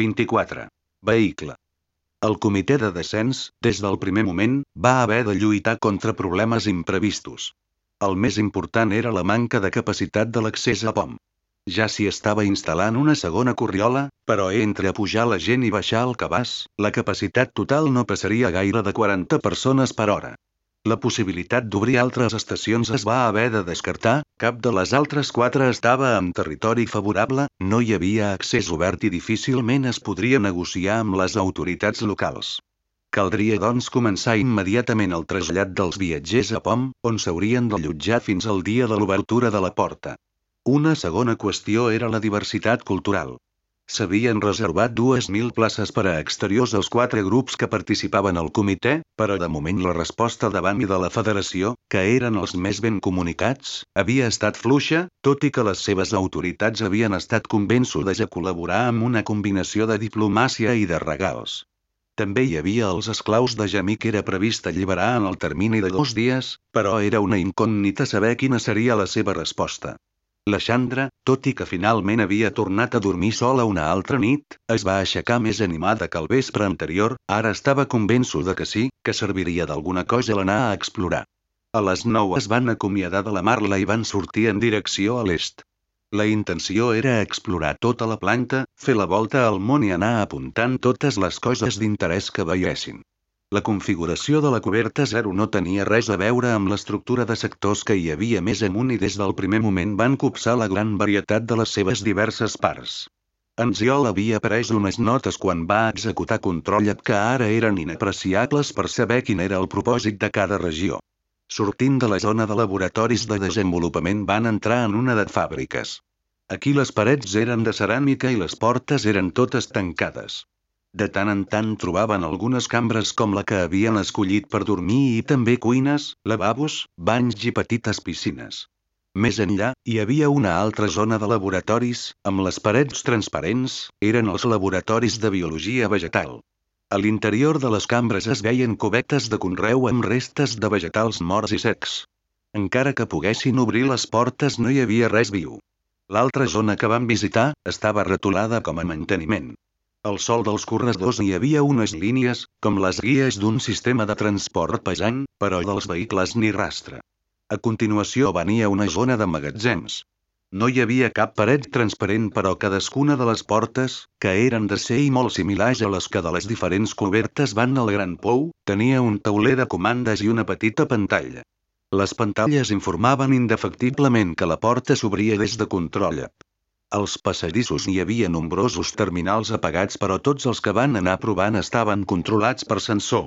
24. Vehicle. El comitè de descens, des del primer moment, va haver de lluitar contra problemes imprevistos. El més important era la manca de capacitat de l'accés a POM. Ja s'hi estava instal·lant una segona corriola, però entre pujar la gent i baixar el cabàs, la capacitat total no passaria gaire de 40 persones per hora. La possibilitat d'obrir altres estacions es va haver de descartar, cap de les altres quatre estava en territori favorable, no hi havia accés obert i difícilment es podria negociar amb les autoritats locals. Caldria doncs començar immediatament el trasllat dels viatgers a POM, on s'haurien d'allotjar fins al dia de l'obertura de la porta. Una segona qüestió era la diversitat cultural. S'havien reservat 2.000 places per a exteriors als quatre grups que participaven al comitè, però de moment la resposta davant i de la federació, que eren els més ben comunicats, havia estat fluixa, tot i que les seves autoritats havien estat convençudes a col·laborar amb una combinació de diplomàcia i de regals. També hi havia els esclaus de Jamí que era previst alliberar en el termini de dos dies, però era una incògnita saber quina seria la seva resposta. La Xandra, tot i que finalment havia tornat a dormir sola una altra nit, es va aixecar més animada que el vespre anterior, ara estava convençuda que sí, que serviria d'alguna cosa l'anar a explorar. A les 9 es van acomiadar de la Marla i van sortir en direcció a l'est. La intenció era explorar tota la planta, fer la volta al món i anar apuntant totes les coses d'interès que veiessin. La configuració de la coberta 0 no tenia res a veure amb l'estructura de sectors que hi havia més amunt i des del primer moment van copsar la gran varietat de les seves diverses parts. Ziol havia pres unes notes quan va executar controllet que ara eren inapreciables per saber quin era el propòsit de cada regió. Sortint de la zona de laboratoris de desenvolupament van entrar en una de fàbriques. Aquí les parets eren de ceràmica i les portes eren totes tancades. De tant en tant trobaven algunes cambres com la que havien escollit per dormir i també cuines, lavabos, banys i petites piscines. Més enllà, hi havia una altra zona de laboratoris, amb les parets transparents, eren els laboratoris de biologia vegetal. A l'interior de les cambres es veien cobetes de conreu amb restes de vegetals morts i secs. Encara que poguessin obrir les portes no hi havia res viu. L'altra zona que van visitar estava retolada com a manteniment. Al sol dels corredors hi havia unes línies, com les guies d'un sistema de transport pesant, però dels vehicles ni rastre. A continuació venia una zona de magatzems. No hi havia cap paret transparent però cadascuna de les portes, que eren de ser i molt similars a les que de les diferents cobertes van al Gran Pou, tenia un tauler de comandes i una petita pantalla. Les pantalles informaven indefectiblement que la porta s'obria des de control. Als passadissos hi havia nombrosos terminals apagats però tots els que van anar provant estaven controlats per sensor.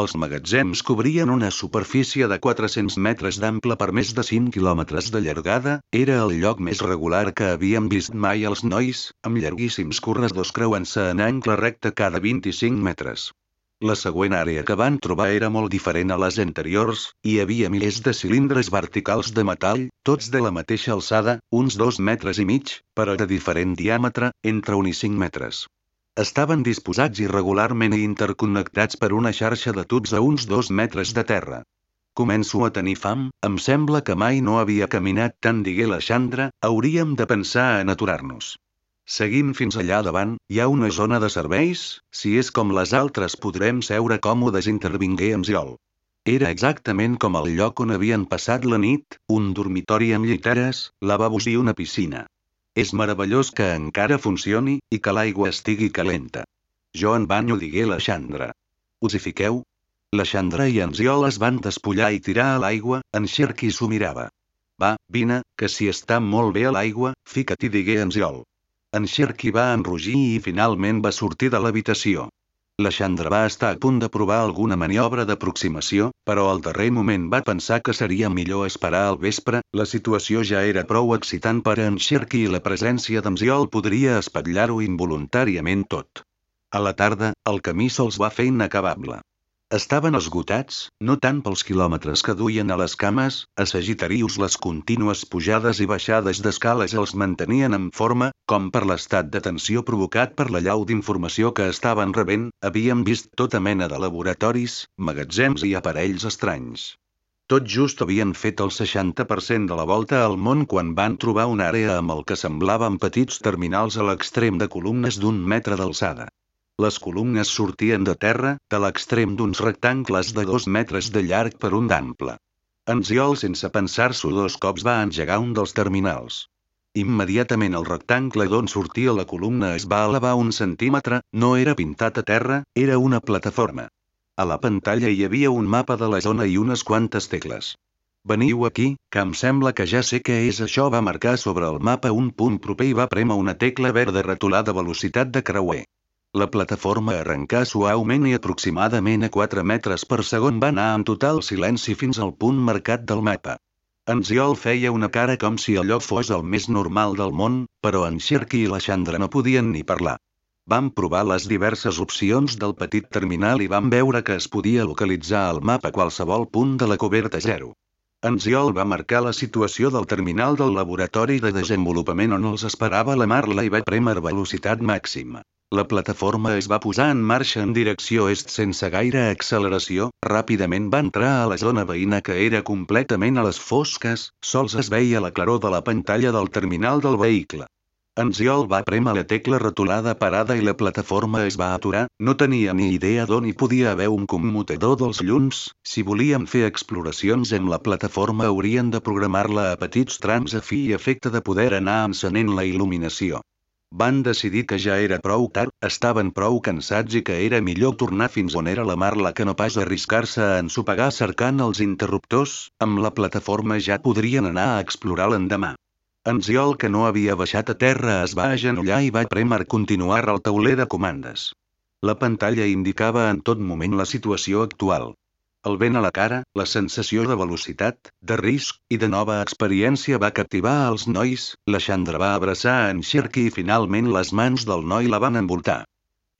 Els magatzems cobrien una superfície de 400 metres d'ample per més de 5 quilòmetres de llargada, era el lloc més regular que havien vist mai els nois, amb llarguíssims corredors creuant-se en angle recte cada 25 metres. La següent àrea que van trobar era molt diferent a les anteriors, hi havia milers de cilindres verticals de metall, tots de la mateixa alçada, uns dos metres i mig, però de diferent diàmetre, entre un i cinc metres. Estaven disposats irregularment i interconnectats per una xarxa de tubs a uns dos metres de terra. Començo a tenir fam, em sembla que mai no havia caminat tant digué la Xandra, hauríem de pensar en aturar-nos. Seguim fins allà davant, hi ha una zona de serveis, si és com les altres podrem seure còmodes intervingué amb Ziol. Era exactament com el lloc on havien passat la nit, un dormitori amb lliteres, lavabos i una piscina. És meravellós que encara funcioni, i que l'aigua estigui calenta. Jo en banyo digué la Xandra. Us hi fiqueu? La Xandra i en Ziol es van despullar i tirar a l'aigua, en Xerqui s'ho mirava. Va, vine, que si està molt bé a l'aigua, fica-t'hi digué en Ziol. En Sherky va enrugir i finalment va sortir de l'habitació. La Chandra va estar a punt de provar alguna maniobra d'aproximació, però al darrer moment va pensar que seria millor esperar al vespre, la situació ja era prou excitant per a en Sherky i la presència d'Amziol podria espatllar-ho involuntàriament tot. A la tarda, el camí se'ls va fer inacabable. Estaven esgotats, no tant pels quilòmetres que duien a les cames, a Sagitarius les contínues pujades i baixades d'escales els mantenien en forma, com per l'estat de tensió provocat per la llau d'informació que estaven rebent, havien vist tota mena de laboratoris, magatzems i aparells estranys. Tot just havien fet el 60% de la volta al món quan van trobar una àrea amb el que semblaven petits terminals a l'extrem de columnes d'un metre d'alçada. Les columnes sortien de terra, de l'extrem d'uns rectangles de dos metres de llarg per un d'ample. En Ziol sense pensar-s'ho dos cops va engegar un dels terminals. Immediatament el rectangle d'on sortia la columna es va elevar un centímetre, no era pintat a terra, era una plataforma. A la pantalla hi havia un mapa de la zona i unes quantes tecles. Veniu aquí, que em sembla que ja sé què és això va marcar sobre el mapa un punt proper i va prémer una tecla verda retolada velocitat de creuer. La plataforma arrencà suaument i aproximadament a 4 metres per segon va anar en total silenci fins al punt marcat del mapa. En Ziol feia una cara com si allò fos el més normal del món, però en Shirky i la Chandra no podien ni parlar. Vam provar les diverses opcions del petit terminal i vam veure que es podia localitzar al mapa qualsevol punt de la coberta zero. En Ziol va marcar la situació del terminal del laboratori de desenvolupament on els esperava la Marla i va premer velocitat màxima. La plataforma es va posar en marxa en direcció est sense gaire acceleració, ràpidament va entrar a la zona veïna que era completament a les fosques, sols es veia la claror de la pantalla del terminal del vehicle. En Ziol va prémer la tecla rotulada parada i la plataforma es va aturar, no tenia ni idea d'on hi podia haver un commutador dels llums, si volíem fer exploracions amb la plataforma haurien de programar-la a petits trams a fi i efecte de poder anar encenent la il·luminació. Van decidir que ja era prou tard, estaven prou cansats i que era millor tornar fins on era la Marla que no pas arriscar-se a ensopegar cercant els interruptors, amb la plataforma ja podrien anar a explorar l'endemà. En Ziol, que no havia baixat a terra, es va agenollar i va premer continuar al tauler de comandes. La pantalla indicava en tot moment la situació actual. El vent a la cara, la sensació de velocitat, de risc i de nova experiència va captivar els nois, la Chandra va abraçar en Shirky i finalment les mans del noi la van envoltar.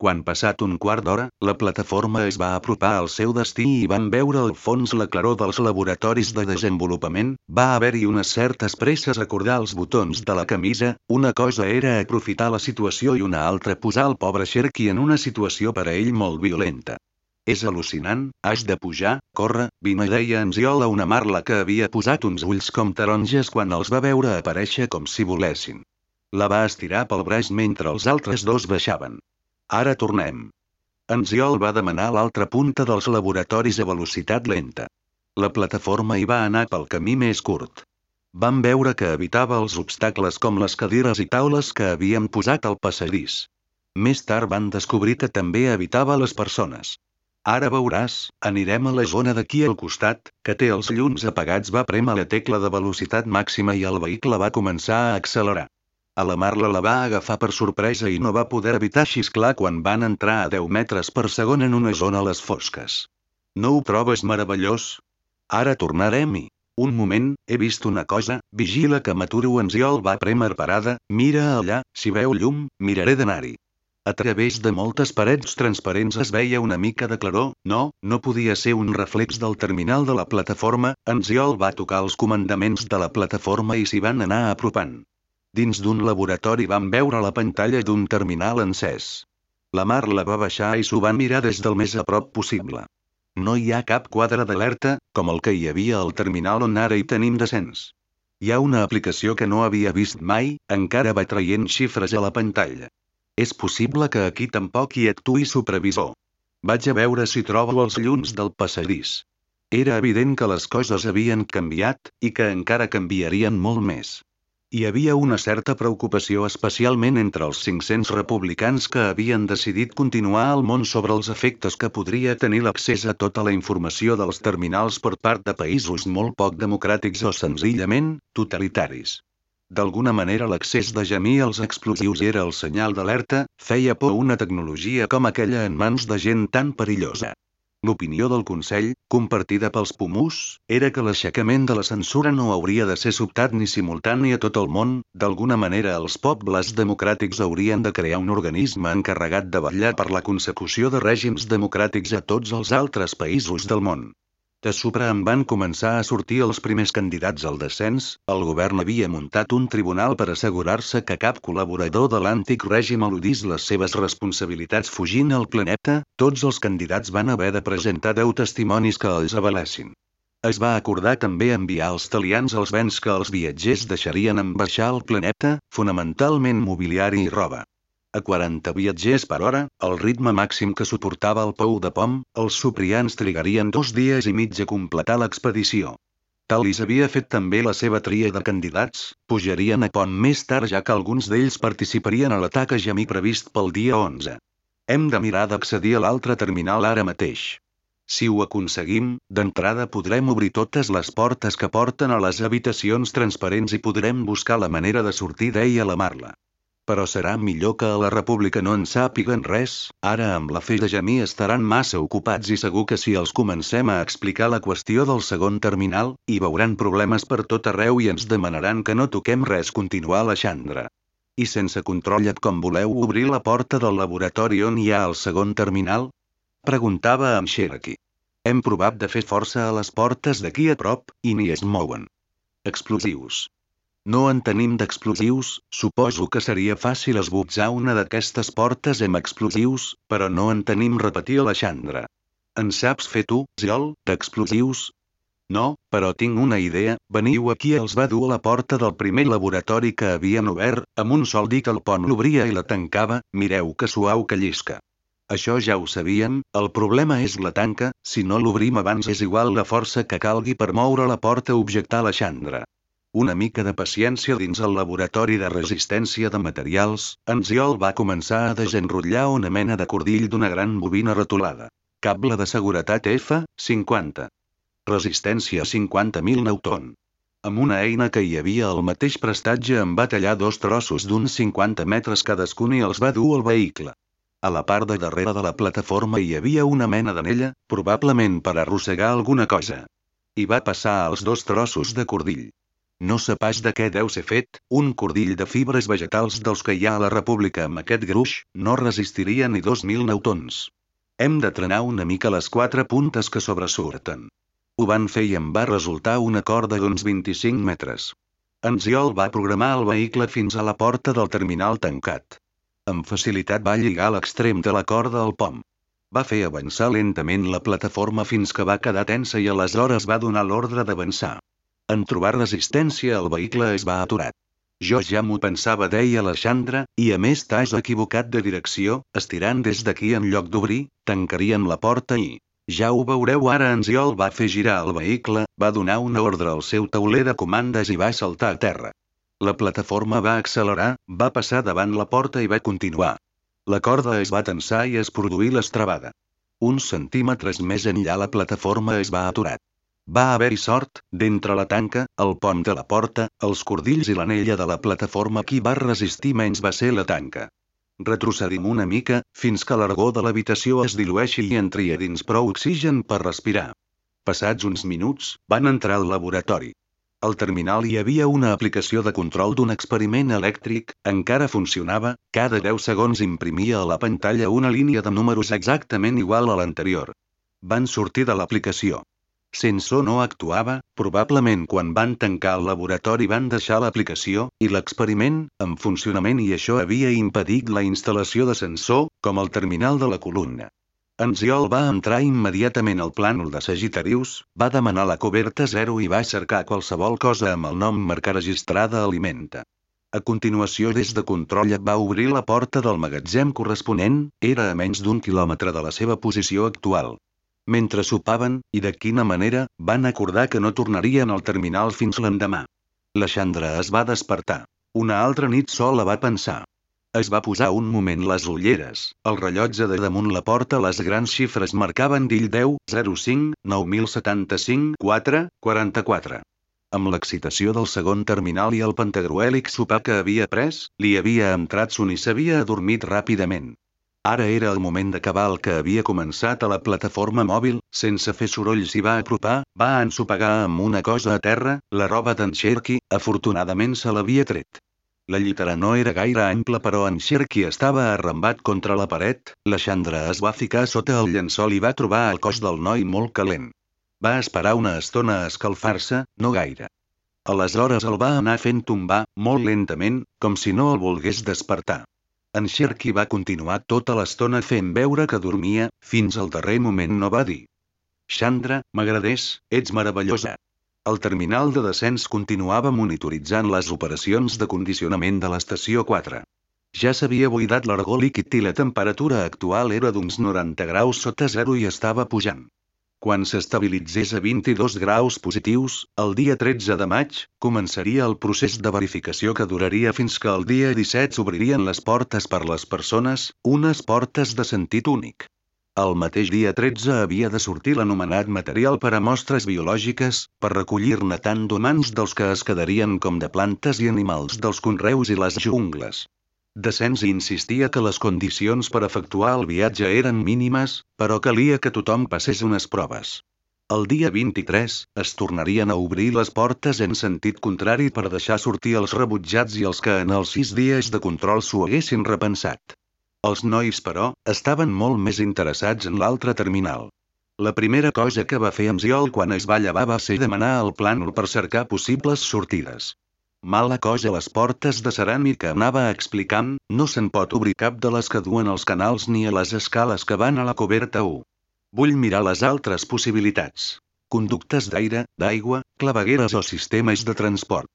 Quan passat un quart d'hora, la plataforma es va apropar al seu destí i van veure al fons la claror dels laboratoris de desenvolupament, va haver-hi unes certes presses a acordar els botons de la camisa, una cosa era aprofitar la situació i una altra posar el pobre Sherky en una situació per a ell molt violenta. És al·lucinant, has de pujar, corre, vine deia en Ziol a una marla que havia posat uns ulls com taronges quan els va veure aparèixer com si volessin. La va estirar pel braç mentre els altres dos baixaven. Ara tornem. En Ziol va demanar l'altra punta dels laboratoris a velocitat lenta. La plataforma hi va anar pel camí més curt. Vam veure que evitava els obstacles com les cadires i taules que havien posat al passadís. Més tard van descobrir que també evitava les persones. Ara veuràs, anirem a la zona d'aquí al costat, que té els llums apagats va prémer la tecla de velocitat màxima i el vehicle va començar a accelerar. A la Marla la va agafar per sorpresa i no va poder evitar xisclar quan van entrar a 10 metres per segon en una zona a les fosques. No ho trobes meravellós? Ara tornarem-hi. Un moment, he vist una cosa, vigila que m'aturo en Ziol va premer parada, mira allà, si veu llum, miraré d'anar-hi. A través de moltes parets transparents es veia una mica de claror, no, no podia ser un reflex del terminal de la plataforma, en Ziol va tocar els comandaments de la plataforma i s'hi van anar apropant. Dins d'un laboratori van veure la pantalla d'un terminal encès. La Mar la va baixar i s'ho van mirar des del més a prop possible. No hi ha cap quadre d'alerta, com el que hi havia al terminal on ara hi tenim descens. Hi ha una aplicació que no havia vist mai, encara va traient xifres a la pantalla. És possible que aquí tampoc hi actui supervisor. Vaig a veure si trobo els llums del passadís. Era evident que les coses havien canviat, i que encara canviarien molt més. Hi havia una certa preocupació especialment entre els 500 republicans que havien decidit continuar al món sobre els efectes que podria tenir l'accés a tota la informació dels terminals per part de països molt poc democràtics o senzillament, totalitaris. D'alguna manera l'accés de Jamí als explosius era el senyal d'alerta, feia por una tecnologia com aquella en mans de gent tan perillosa. L'opinió del Consell, compartida pels Pumus, era que l'aixecament de la censura no hauria de ser sobtat ni simultani a tot el món, d'alguna manera els pobles democràtics haurien de crear un organisme encarregat de vetllar per la consecució de règims democràtics a tots els altres països del món. De sobre en van començar a sortir els primers candidats al descens, el govern havia muntat un tribunal per assegurar-se que cap col·laborador de l'antic règim al·ludís les seves responsabilitats fugint al planeta, tots els candidats van haver de presentar deu testimonis que els avalessin. Es va acordar també enviar als talians els vents que els viatgers deixarien en baixar al planeta, fonamentalment mobiliari i roba. A 40 viatgers per hora, el ritme màxim que suportava el pou de pom, els suprians trigarien dos dies i mig a completar l'expedició. Talis havia fet també la seva tria de candidats, pujarien a pont més tard ja que alguns d'ells participarien a l'atac a Jamí previst pel dia 11. Hem de mirar d'accedir a l'altre terminal ara mateix. Si ho aconseguim, d'entrada podrem obrir totes les portes que porten a les habitacions transparents i podrem buscar la manera de sortir d'ella la Marla. Però serà millor que a la República no en sàpiguen res, ara amb la fe de Jamí estaran massa ocupats i segur que si els comencem a explicar la qüestió del segon terminal, hi veuran problemes per tot arreu i ens demanaran que no toquem res continuar la Xandra. I sense control com voleu obrir la porta del laboratori on hi ha el segon terminal? Preguntava amb Cherokee. Hem provat de fer força a les portes d'aquí a prop, i ni es mouen. Explosius. No en tenim d'explosius, suposo que seria fàcil esbotzar una d'aquestes portes amb explosius, però no en tenim repetir la Xandra. En saps fer tu, Ziol, d'explosius? No, però tinc una idea, veniu aquí els va dur a la porta del primer laboratori que havien obert, amb un sol dit el pont l'obria i la tancava, mireu que suau que llisca. Això ja ho sabien, el problema és la tanca, si no l'obrim abans és igual la força que calgui per moure la porta objectar la Xandra. Una mica de paciència dins el laboratori de resistència de materials, en Ziol va començar a desenrotllar una mena de cordill d'una gran bobina rotulada. Cable de seguretat F50. Resistència 50.000 Newton. Amb una eina que hi havia al mateix prestatge en va tallar dos trossos d'uns 50 metres cadascun i els va dur al vehicle. A la part de darrere de la plataforma hi havia una mena d'anella, probablement per arrossegar alguna cosa. I va passar els dos trossos de cordill. No sé pas de què deu ser fet, un cordill de fibres vegetals dels que hi ha a la República amb aquest gruix, no resistiria ni 2.000 newtons. Hem de trenar una mica les quatre puntes que sobresurten. Ho van fer i em va resultar una corda d'uns 25 metres. En Ziol va programar el vehicle fins a la porta del terminal tancat. Amb facilitat va lligar l'extrem de la corda al pom. Va fer avançar lentament la plataforma fins que va quedar tensa i aleshores va donar l'ordre d'avançar. En trobar resistència el vehicle es va aturar. Jo ja m'ho pensava, deia la Xandra, i a més t'has equivocat de direcció, estirant des d'aquí en lloc d'obrir, tancaríem la porta i... Ja ho veureu ara en Ziol va fer girar el vehicle, va donar una ordre al seu tauler de comandes i va saltar a terra. La plataforma va accelerar, va passar davant la porta i va continuar. La corda es va tensar i es produí l'estrabada. Uns centímetres més enllà la plataforma es va aturar. Va haver-hi sort, d'entre la tanca, el pont de la porta, els cordills i l'anella de la plataforma qui va resistir menys va ser la tanca. Retrocedim una mica, fins que l'argó de l'habitació es dilueixi i entri a dins prou oxigen per respirar. Passats uns minuts, van entrar al laboratori. Al terminal hi havia una aplicació de control d'un experiment elèctric, encara funcionava, cada 10 segons imprimia a la pantalla una línia de números exactament igual a l'anterior. Van sortir de l'aplicació. Sensor no actuava, probablement quan van tancar el laboratori van deixar l'aplicació, i l'experiment, en funcionament i això havia impedit la instal·lació de sensor, com el terminal de la columna. En Ziol va entrar immediatament al plànol de Sagitarius, va demanar la coberta zero i va cercar qualsevol cosa amb el nom marca registrada Alimenta. A continuació des de control va obrir la porta del magatzem corresponent, era a menys d'un quilòmetre de la seva posició actual. Mentre sopaven, i de quina manera, van acordar que no tornarien al terminal fins l'endemà. La Xandra es va despertar. Una altra nit sola va pensar. Es va posar un moment les ulleres, el rellotge de damunt la porta les grans xifres marcaven d'ell 10, 05, 9075, 4, 44. Amb l'excitació del segon terminal i el pentagruèlic sopar que havia pres, li havia entrat son i s'havia adormit ràpidament. Ara era el moment d'acabar el que havia començat a la plataforma mòbil, sense fer soroll s'hi va apropar, va ensopegar amb una cosa a terra, la roba d'en Cherky, afortunadament se l'havia tret. La llitera no era gaire ampla però en Cherky estava arrambat contra la paret, la Chandra es va ficar sota el llençol i va trobar el cos del noi molt calent. Va esperar una estona a escalfar-se, no gaire. Aleshores el va anar fent tombar, molt lentament, com si no el volgués despertar. En Cherky va continuar tota l'estona fent veure que dormia, fins al darrer moment no va dir. Chandra, m'agradés, ets meravellosa. El terminal de descens continuava monitoritzant les operacions de condicionament de l'estació 4. Ja s'havia buidat l'argó líquid i la temperatura actual era d'uns 90 graus sota zero i estava pujant. Quan s'estabilitzés a 22 graus positius, el dia 13 de maig, començaria el procés de verificació que duraria fins que el dia 17 s'obririen les portes per les persones, unes portes de sentit únic. El mateix dia 13 havia de sortir l'anomenat material per a mostres biològiques, per recollir-ne tant d'humans dels que es quedarien com de plantes i animals dels conreus i les jungles. Descens insistia que les condicions per efectuar el viatge eren mínimes, però calia que tothom passés unes proves. El dia 23, es tornarien a obrir les portes en sentit contrari per deixar sortir els rebutjats i els que en els sis dies de control s'ho haguessin repensat. Els nois, però, estaven molt més interessats en l'altre terminal. La primera cosa que va fer en Ziol quan es va llevar va ser demanar el plànol per cercar possibles sortides. Mala cosa les portes de ceràmica anava explicant, no se'n pot obrir cap de les que duen els canals ni a les escales que van a la coberta 1. Vull mirar les altres possibilitats. Conductes d'aire, d'aigua, clavegueres o sistemes de transport.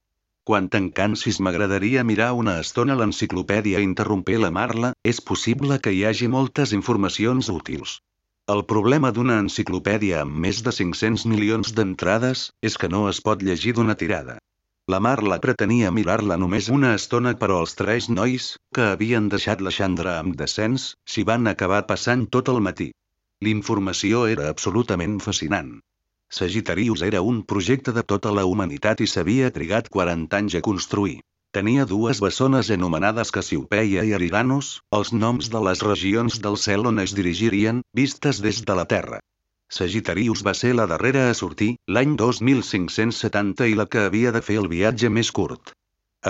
Quan te'n cansis m'agradaria mirar una estona l'enciclopèdia interrompé la Marla, és possible que hi hagi moltes informacions útils. El problema d'una enciclopèdia amb més de 500 milions d'entrades és que no es pot llegir d'una tirada. La Marla pretenia mirar-la només una estona però els tres nois, que havien deixat la Xandra amb descens, s'hi van acabar passant tot el matí. L'informació era absolutament fascinant. Sagitarius era un projecte de tota la humanitat i s'havia trigat 40 anys a construir. Tenia dues bessones anomenades Cassiopeia i Aridanos, els noms de les regions del cel on es dirigirien, vistes des de la Terra. Sagittarius va ser la darrera a sortir, l'any 2570 i la que havia de fer el viatge més curt.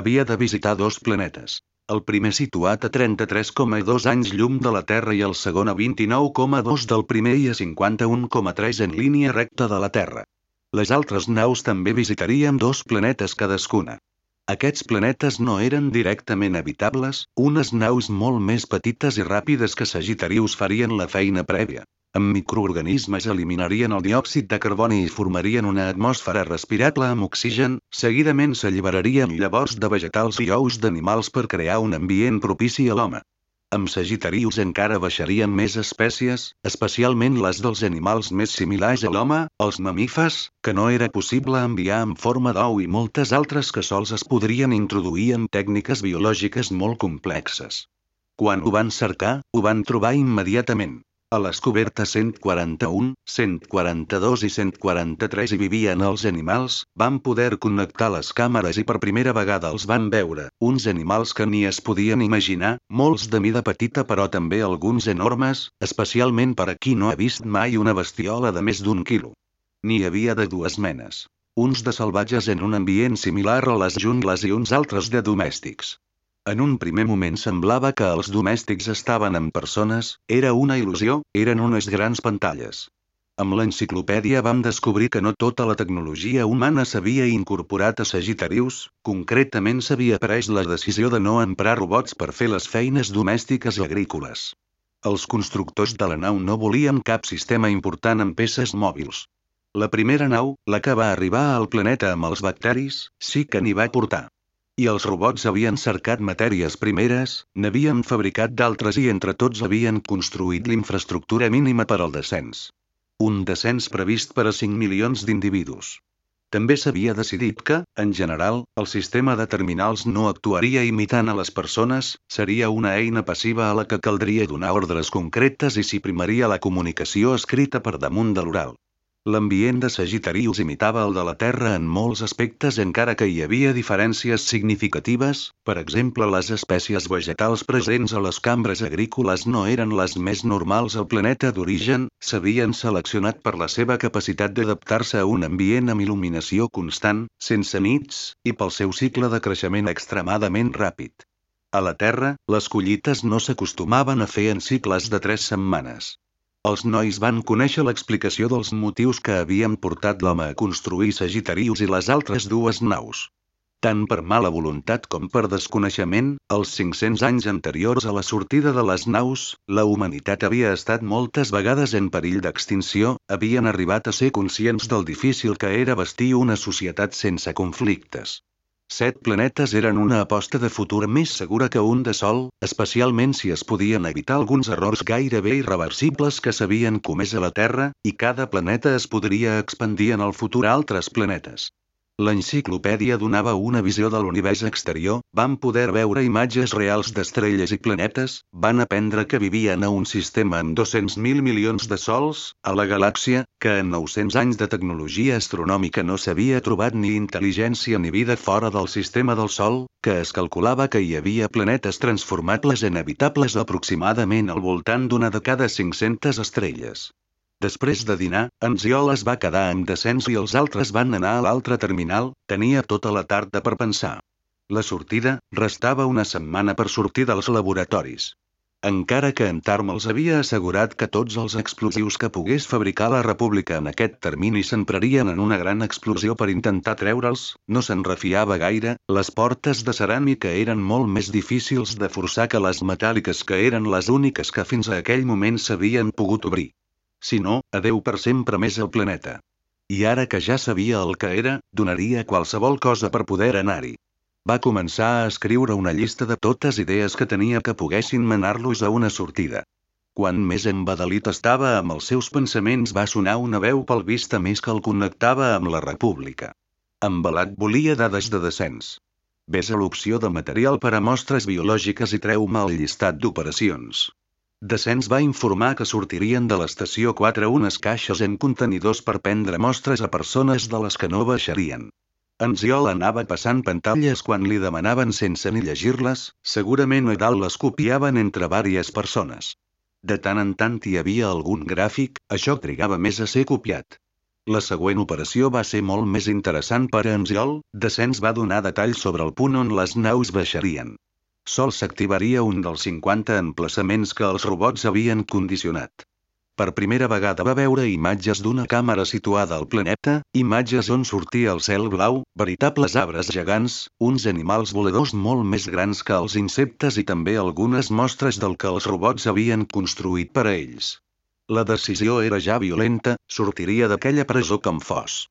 Havia de visitar dos planetes. El primer situat a 33,2 anys llum de la Terra i el segon a 29,2 del primer i a 51,3 en línia recta de la Terra. Les altres naus també visitarien dos planetes cadascuna. Aquests planetes no eren directament habitables, unes naus molt més petites i ràpides que Sagittarius farien la feina prèvia. Amb microorganismes eliminarien el diòxid de carboni i formarien una atmosfera respirable amb oxigen, seguidament s'alliberarien llavors de vegetals i ous d'animals per crear un ambient propici a l'home. Amb Sagitarius encara baixarien més espècies, especialment les dels animals més similars a l'home, els mamífers, que no era possible enviar en forma d'ou i moltes altres que sols es podrien introduir amb tècniques biològiques molt complexes. Quan ho van cercar, ho van trobar immediatament. A les cobertes 141, 142 i 143 hi vivien els animals, van poder connectar les càmeres i per primera vegada els van veure, uns animals que ni es podien imaginar, molts de mida petita però també alguns enormes, especialment per a qui no ha vist mai una bestiola de més d'un quilo. N'hi havia de dues menes. Uns de salvatges en un ambient similar a les jungles i uns altres de domèstics. En un primer moment semblava que els domèstics estaven en persones, era una il·lusió, eren unes grans pantalles. Amb l'enciclopèdia vam descobrir que no tota la tecnologia humana s'havia incorporat a Sagitarius, concretament s'havia pres la decisió de no emprar robots per fer les feines domèstiques i agrícoles. Els constructors de la nau no volien cap sistema important amb peces mòbils. La primera nau, la que va arribar al planeta amb els bacteris, sí que n'hi va portar. I els robots havien cercat matèries primeres, n'havien fabricat d'altres i entre tots havien construït l'infraestructura mínima per al descens. Un descens previst per a 5 milions d'individus. També s'havia decidit que, en general, el sistema de terminals no actuaria imitant a les persones, seria una eina passiva a la que caldria donar ordres concretes i s'hi primaria la comunicació escrita per damunt de l'oral. L'ambient de Sagitarius imitava el de la Terra en molts aspectes encara que hi havia diferències significatives, per exemple les espècies vegetals presents a les cambres agrícoles no eren les més normals al planeta d'origen, s'havien seleccionat per la seva capacitat d'adaptar-se a un ambient amb il·luminació constant, sense nits, i pel seu cicle de creixement extremadament ràpid. A la Terra, les collites no s'acostumaven a fer en cicles de tres setmanes. Els nois van conèixer l'explicació dels motius que havien portat l'home a construir Sagitarius i les altres dues naus. Tant per mala voluntat com per desconeixement, els 500 anys anteriors a la sortida de les naus, la humanitat havia estat moltes vegades en perill d'extinció, havien arribat a ser conscients del difícil que era vestir una societat sense conflictes. Set planetes eren una aposta de futur més segura que un de sol, especialment si es podien evitar alguns errors gairebé irreversibles que s'havien comès a la Terra, i cada planeta es podria expandir en el futur a altres planetes. L'enciclopèdia donava una visió de l'univers exterior, van poder veure imatges reals d'estrelles i planetes, van aprendre que vivien a un sistema amb 200.000 milions de sols, a la galàxia, que en 900 anys de tecnologia astronòmica no s'havia trobat ni intel·ligència ni vida fora del sistema del Sol, que es calculava que hi havia planetes transformables inevitables aproximadament al voltant d'una de cada 500 estrelles. Després de dinar, en Ziol es va quedar en descens i els altres van anar a l'altre terminal, tenia tota la tarda per pensar. La sortida, restava una setmana per sortir dels laboratoris. Encara que en Tarm els havia assegurat que tots els explosius que pogués fabricar la República en aquest termini s'emprarien en una gran explosió per intentar treure'ls, no se'n refiava gaire, les portes de ceràmica eren molt més difícils de forçar que les metàl·liques que eren les úniques que fins a aquell moment s'havien pogut obrir. Si no, adeu per sempre més al planeta. I ara que ja sabia el que era, donaria qualsevol cosa per poder anar-hi. Va començar a escriure una llista de totes idees que tenia que poguessin manar-los a una sortida. Quan més embadalit estava amb els seus pensaments va sonar una veu pel vista més que el connectava amb la república. Embalat volia dades de descens. Ves a l'opció de material per a mostres biològiques i treu-me el llistat d'operacions. Descens va informar que sortirien de l'estació 4 unes caixes en contenidors per prendre mostres a persones de les que no baixarien. En Ziol anava passant pantalles quan li demanaven sense ni llegir-les, segurament a dalt les copiaven entre vàries persones. De tant en tant hi havia algun gràfic, això trigava més a ser copiat. La següent operació va ser molt més interessant per a Ziol, Descens va donar detalls sobre el punt on les naus baixarien sol s'activaria un dels 50 emplaçaments que els robots havien condicionat. Per primera vegada va veure imatges d'una càmera situada al planeta, imatges on sortia el cel blau, veritables arbres gegants, uns animals voladors molt més grans que els insectes i també algunes mostres del que els robots havien construït per a ells. La decisió era ja violenta, sortiria d'aquella presó com fos.